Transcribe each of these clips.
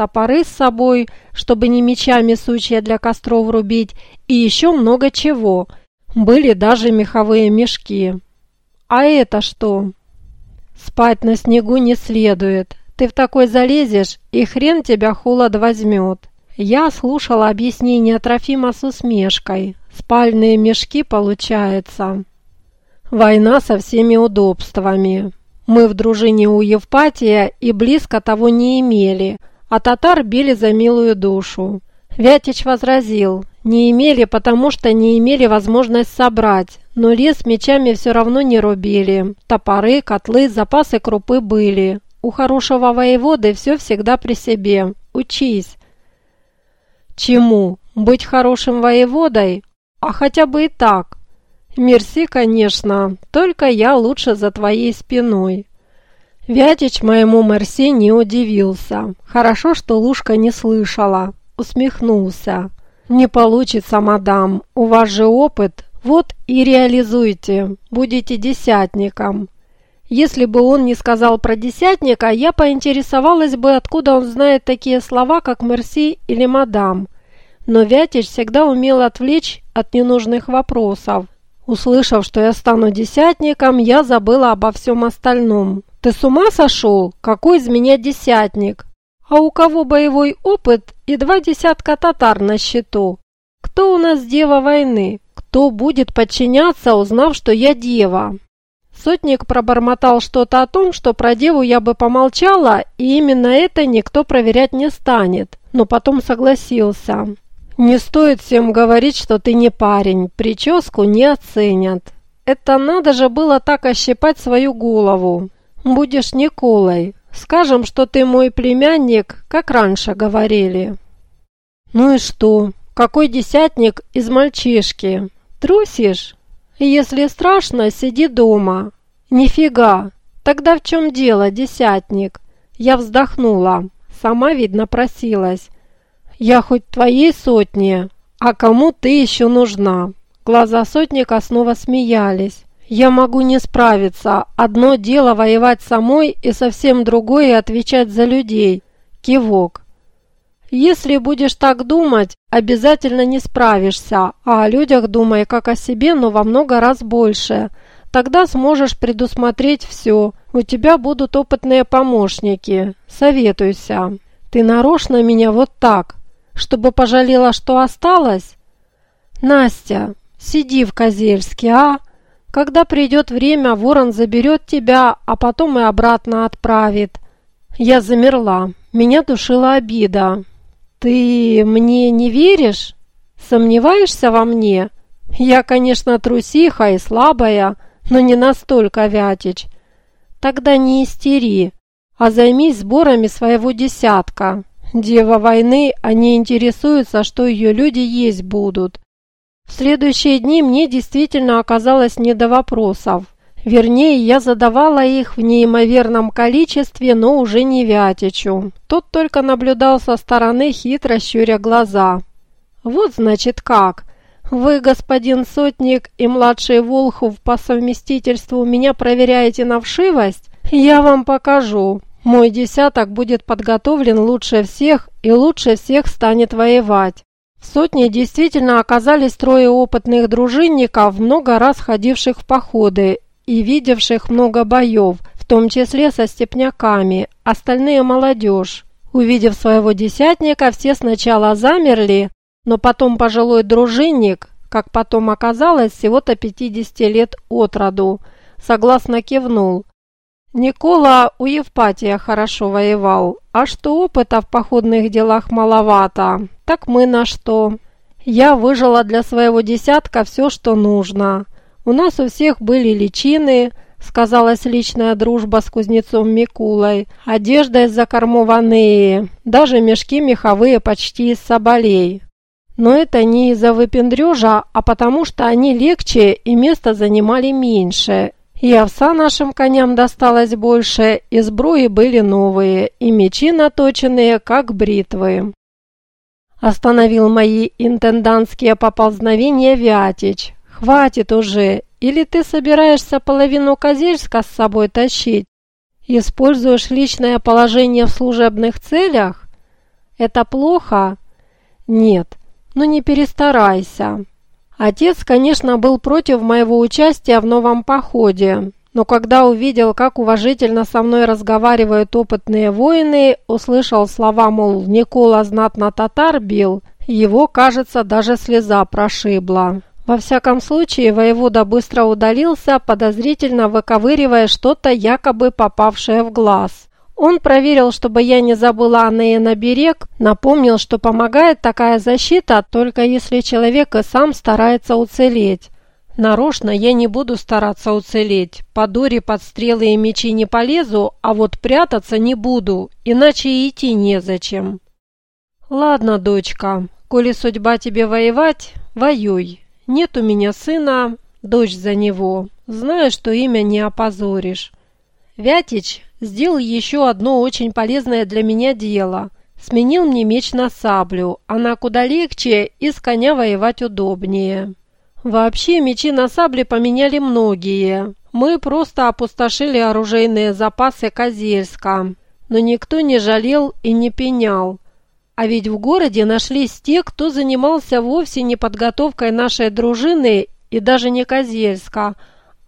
топоры с собой, чтобы не мечами сучья для костров рубить, и еще много чего. Были даже меховые мешки. А это что? Спать на снегу не следует. Ты в такой залезешь, и хрен тебя холод возьмет. Я слушала объяснение Трофима с усмешкой. Спальные мешки, получается. Война со всеми удобствами. Мы в дружине у Евпатия и близко того не имели, а татар били за милую душу. Вятич возразил, не имели, потому что не имели возможность собрать, но лес мечами все равно не рубили. Топоры, котлы, запасы крупы были. У хорошего воеводы все всегда при себе. Учись. Чему? Быть хорошим воеводой? А хотя бы и так. Мерси, конечно, только я лучше за твоей спиной. Вятич моему Мерси не удивился. Хорошо, что Лушка не слышала. Усмехнулся. Не получится, мадам. У вас же опыт. Вот и реализуйте. Будете десятником. Если бы он не сказал про десятника, я поинтересовалась бы, откуда он знает такие слова, как «мерси» или «мадам». Но Вятич всегда умел отвлечь от ненужных вопросов. Услышав, что я стану десятником, я забыла обо всем остальном. «Ты с ума сошел? Какой из меня десятник? А у кого боевой опыт и два десятка татар на счету? Кто у нас дева войны? Кто будет подчиняться, узнав, что я дева?» Сотник пробормотал что-то о том, что про деву я бы помолчала, и именно это никто проверять не станет, но потом согласился. «Не стоит всем говорить, что ты не парень, прическу не оценят. Это надо же было так ощипать свою голову. Будешь Николой, скажем, что ты мой племянник, как раньше говорили». «Ну и что? Какой десятник из мальчишки? Трусишь?» Если страшно, сиди дома. Нифига. Тогда в чем дело, десятник? Я вздохнула. Сама, видно, просилась. Я хоть твоей сотни, а кому ты еще нужна? Глаза сотника снова смеялись. Я могу не справиться. Одно дело воевать самой и совсем другое отвечать за людей. Кивок. Если будешь так думать, обязательно не справишься, а о людях думай как о себе, но во много раз больше. Тогда сможешь предусмотреть все. У тебя будут опытные помощники. Советуйся. Ты нарочно меня вот так, чтобы пожалела, что осталось? Настя, сиди в Козельске, а? Когда придет время, ворон заберет тебя, а потом и обратно отправит. Я замерла. Меня душила обида. «Ты мне не веришь? Сомневаешься во мне? Я, конечно, трусиха и слабая, но не настолько, Вятич. Тогда не истери, а займись сборами своего десятка. Дева войны, они интересуются, что ее люди есть будут. В следующие дни мне действительно оказалось не до вопросов. Вернее, я задавала их в неимоверном количестве, но уже не Вятичу. Тот только наблюдал со стороны, хитро щуря глаза. «Вот, значит, как. Вы, господин Сотник и младший Волхов по совместительству меня проверяете на вшивость? Я вам покажу. Мой десяток будет подготовлен лучше всех и лучше всех станет воевать». В сотне действительно оказались трое опытных дружинников, много раз ходивших в походы и видевших много боев, в том числе со степняками, остальные молодежь. Увидев своего десятника, все сначала замерли, но потом пожилой дружинник, как потом оказалось, всего-то 50 лет от роду, согласно кивнул. Никола у Евпатия хорошо воевал, а что опыта в походных делах маловато, так мы на что? Я выжила для своего десятка все, что нужно. У нас у всех были личины, сказалась личная дружба с кузнецом Микулой, одежда из закормованные, даже мешки меховые почти из соболей. Но это не из-за выпендрежа, а потому что они легче и место занимали меньше. И овса нашим коням досталось больше, и сбруи были новые, и мечи наточенные, как бритвы. Остановил мои интендантские поползновения Вятич. «Хватит уже! Или ты собираешься половину Козельска с собой тащить? Используешь личное положение в служебных целях?» Это плохо? Нет, но не перестарайся. Отец, конечно, был против моего участия в новом походе, но когда увидел, как уважительно со мной разговаривают опытные воины, услышал слова, мол, Никола знатно татар бил, его, кажется, даже слеза прошибла. Во всяком случае, воевода быстро удалился, подозрительно выковыривая что-то, якобы попавшее в глаз. Он проверил, чтобы я не забыла Анея на берег, напомнил, что помогает такая защита, только если человек и сам старается уцелеть. Нарочно я не буду стараться уцелеть. По дуре под стрелы и мечи не полезу, а вот прятаться не буду, иначе и идти незачем. Ладно, дочка, коли судьба тебе воевать, воюй. Нет у меня сына, дочь за него. Знаю, что имя не опозоришь. Вятич сделал еще одно очень полезное для меня дело. Сменил мне меч на саблю. Она куда легче и с коня воевать удобнее. Вообще мечи на сабле поменяли многие. Мы просто опустошили оружейные запасы Козельска. Но никто не жалел и не пенял. А ведь в городе нашлись те, кто занимался вовсе не подготовкой нашей дружины и даже не Козельска,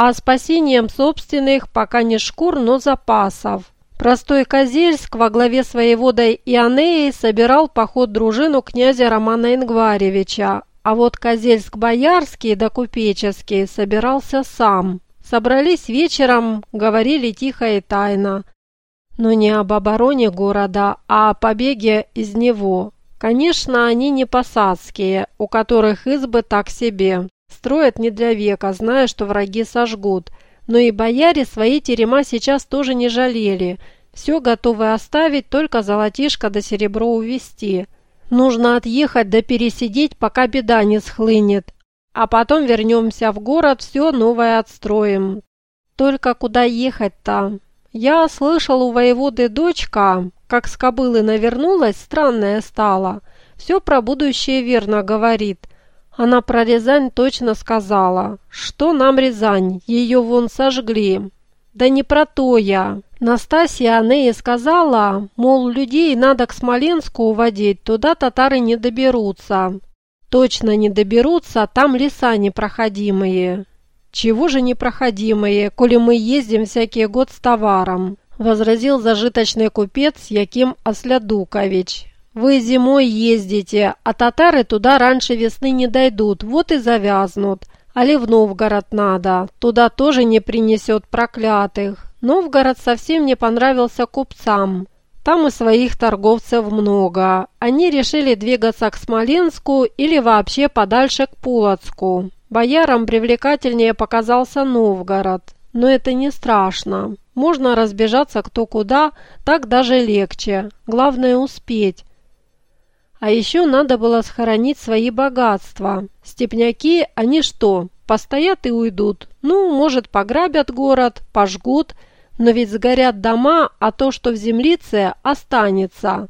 а спасением собственных, пока не шкур, но запасов. Простой Козельск во главе с воеводой Ионеей собирал поход дружину князя Романа Ингваревича, а вот Козельск-Боярский да Купеческий собирался сам. Собрались вечером, говорили тихо и тайно. Но не об обороне города, а о побеге из него. Конечно, они не посадские, у которых избы так себе. Строят не для века, зная, что враги сожгут. Но и бояре свои терема сейчас тоже не жалели. Все готовы оставить, только золотишко до серебро увести. Нужно отъехать да пересидеть, пока беда не схлынет. А потом вернемся в город, все новое отстроим. Только куда ехать-то? Я слышал у воеводы дочка, как с кобылы навернулась, странная стала. Все про будущее верно говорит. Она про Рязань точно сказала. Что нам Рязань? Ее вон сожгли. Да не про то я. Настасья Анея сказала, мол, людей надо к Смоленску уводить, туда татары не доберутся. Точно не доберутся, там леса непроходимые. Чего же непроходимые, коли мы ездим всякий год с товаром? Возразил зажиточный купец Яким Ослядукович. Вы зимой ездите, а татары туда раньше весны не дойдут, вот и завязнут. Али в Новгород надо, туда тоже не принесет проклятых. Новгород совсем не понравился купцам. Там и своих торговцев много. Они решили двигаться к Смоленску или вообще подальше к Пулоцку. Боярам привлекательнее показался Новгород. Но это не страшно. Можно разбежаться кто куда, так даже легче. Главное успеть. А еще надо было схоронить свои богатства. Степняки, они что, постоят и уйдут? Ну, может, пограбят город, пожгут, но ведь сгорят дома, а то, что в землице, останется.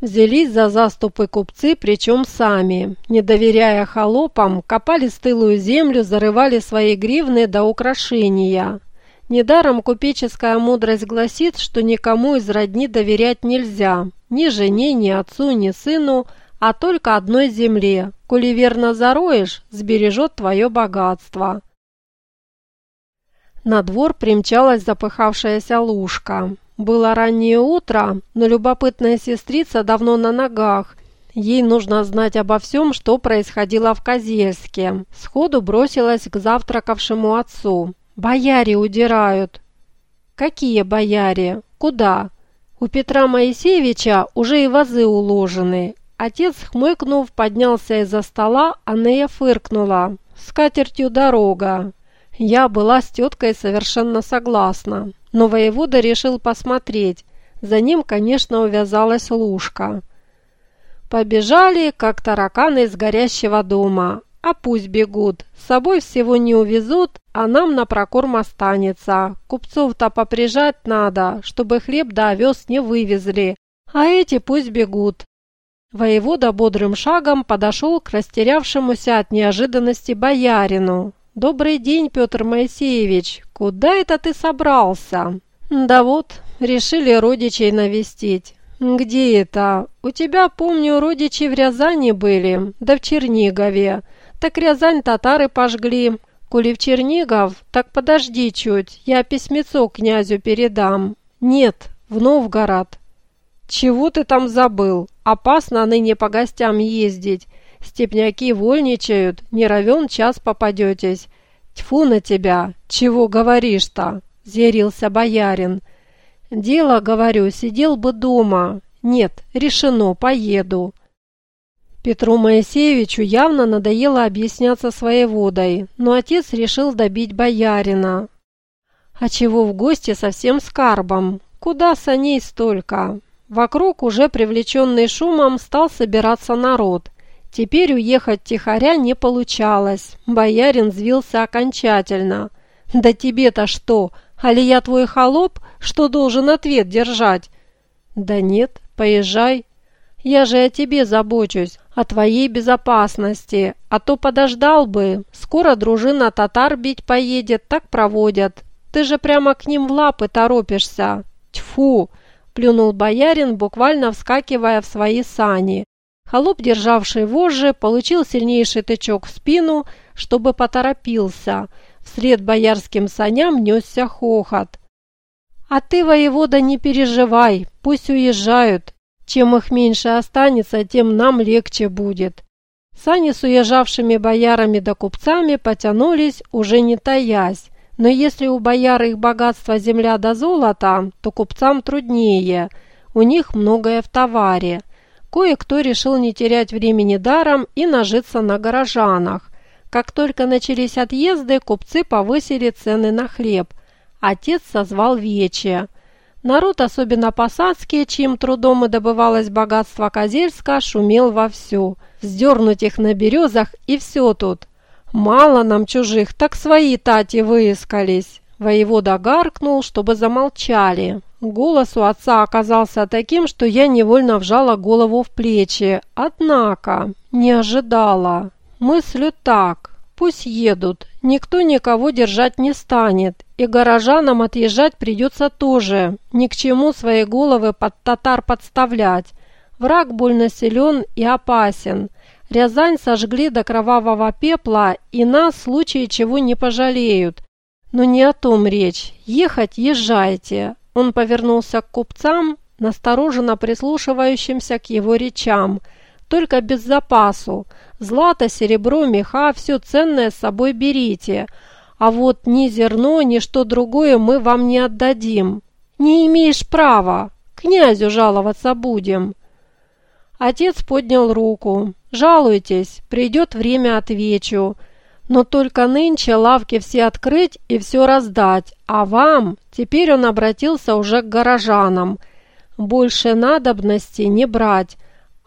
Взялись за заступы купцы, причем сами. Не доверяя холопам, копали стылую землю, зарывали свои гривны до украшения. Недаром купеческая мудрость гласит, что никому из родни доверять нельзя, ни жене, ни отцу, ни сыну, а только одной земле. Коли верно зароешь, сбережет твое богатство. На двор примчалась запыхавшаяся лужка. Было раннее утро, но любопытная сестрица давно на ногах. Ей нужно знать обо всем, что происходило в Козельске. Сходу бросилась к завтракавшему отцу. «Бояре удирают». «Какие бояре? Куда?» «У Петра Моисеевича уже и вазы уложены». Отец, хмыкнув, поднялся из-за стола, а Нея фыркнула. «С катертью дорога». Я была с теткой совершенно согласна, но воевода решил посмотреть. За ним, конечно, увязалась лужка. Побежали, как тараканы из горящего дома, а пусть бегут. С собой всего не увезут, а нам на прокорм останется. Купцов-то поприжать надо, чтобы хлеб да овес не вывезли. А эти пусть бегут. Воевода бодрым шагом подошел к растерявшемуся от неожиданности боярину. «Добрый день, Петр Моисеевич! Куда это ты собрался?» «Да вот, решили родичей навестить. «Где это? У тебя, помню, родичи в Рязани были, да в Чернигове. Так Рязань татары пожгли. Коли в Чернигов, так подожди чуть, я письмецо князю передам. Нет, в Новгород». «Чего ты там забыл? Опасно ныне по гостям ездить. Степняки вольничают, не равен час попадетесь. Тьфу на тебя, чего говоришь-то?» – зерился боярин. «Дело, говорю, сидел бы дома. Нет, решено, поеду». Петру Моисеевичу явно надоело объясняться своей водой, но отец решил добить боярина. А чего в гости со всем скарбом? Куда саней столько? Вокруг, уже привлеченный шумом, стал собираться народ. Теперь уехать тихоря не получалось. Боярин взвился окончательно. «Да тебе-то что? Али я твой холоп, что должен ответ держать?» «Да нет, поезжай. Я же о тебе забочусь, о твоей безопасности. А то подождал бы. Скоро дружина татар бить поедет, так проводят. Ты же прямо к ним в лапы торопишься. Тьфу!» Плюнул боярин, буквально вскакивая в свои сани. Холоп, державший вожжи, получил сильнейший тычок в спину, чтобы поторопился. Вслед боярским саням несся хохот. «А ты, воевода, не переживай, пусть уезжают. Чем их меньше останется, тем нам легче будет». Сани с уезжавшими боярами да купцами потянулись, уже не таясь. Но если у бояр их богатство земля да золото, то купцам труднее. У них многое в товаре. Кое-кто решил не терять времени даром и нажиться на горожанах. Как только начались отъезды, купцы повысили цены на хлеб, Отец созвал вече. Народ, особенно посадский, чьим трудом и добывалось богатство Козельска, шумел вовсю. Вздернуть их на березах и все тут. Мало нам чужих, так свои тати выискались. Воевода гаркнул, чтобы замолчали. Голос у отца оказался таким, что я невольно вжала голову в плечи. Однако, не ожидала. Мыслю так. Пусть едут, никто никого держать не станет, и горожанам отъезжать придется тоже, ни к чему свои головы под татар подставлять. Враг больно силен и опасен. Рязань сожгли до кровавого пепла, и нас в случае чего не пожалеют. Но не о том речь. Ехать езжайте. Он повернулся к купцам, настороженно прислушивающимся к его речам. Только без запасу. Злато, серебро, меха, все ценное с собой берите. А вот ни зерно, ни что другое мы вам не отдадим. Не имеешь права. Князю жаловаться будем. Отец поднял руку. «Жалуйтесь, придет время отвечу. Но только нынче лавки все открыть и все раздать, а вам, теперь он обратился уже к горожанам, больше надобности не брать,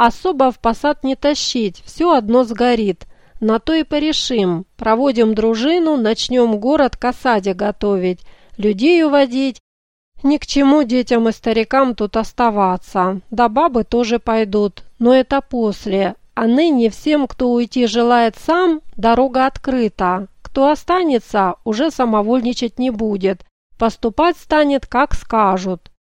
Особо в посад не тащить, все одно сгорит. На то и порешим. Проводим дружину, начнем город к осаде готовить, людей уводить. Ни к чему детям и старикам тут оставаться. Да бабы тоже пойдут, но это после. А ныне всем, кто уйти желает сам, дорога открыта. Кто останется, уже самовольничать не будет. Поступать станет, как скажут.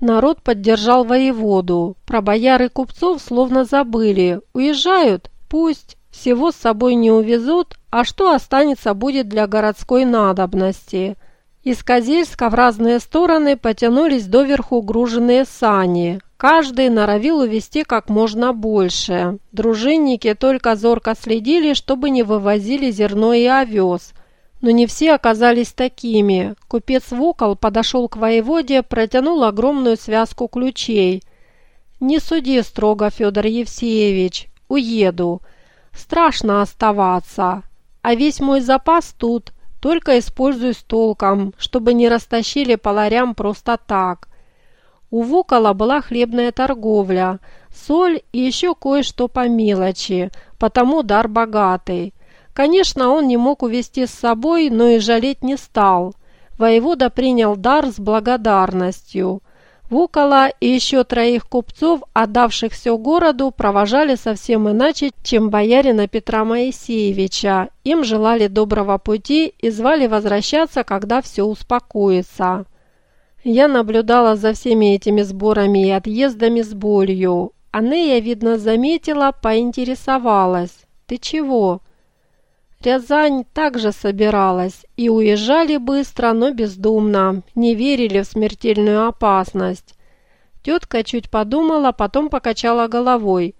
Народ поддержал воеводу. Про бояр и купцов словно забыли. Уезжают? Пусть. Всего с собой не увезут, а что останется будет для городской надобности. Из Козельска в разные стороны потянулись доверху груженные сани. Каждый норовил увезти как можно больше. Дружинники только зорко следили, чтобы не вывозили зерно и овес – но не все оказались такими. Купец Вокол подошел к воеводе, протянул огромную связку ключей. «Не суди строго, Федор Евсеевич, уеду. Страшно оставаться, а весь мой запас тут, только используй с толком, чтобы не растащили по ларям просто так». У Вокола была хлебная торговля, соль и еще кое-что по мелочи, потому дар богатый. Конечно, он не мог увести с собой, но и жалеть не стал. Воевода принял дар с благодарностью. Вукола и еще троих купцов, отдавших все городу, провожали совсем иначе, чем боярина Петра Моисеевича. Им желали доброго пути и звали возвращаться, когда все успокоится. Я наблюдала за всеми этими сборами и отъездами с болью. Анея, видно, заметила, поинтересовалась. «Ты чего?» Рязань также собиралась, и уезжали быстро, но бездумно, не верили в смертельную опасность. Тетка чуть подумала, потом покачала головой.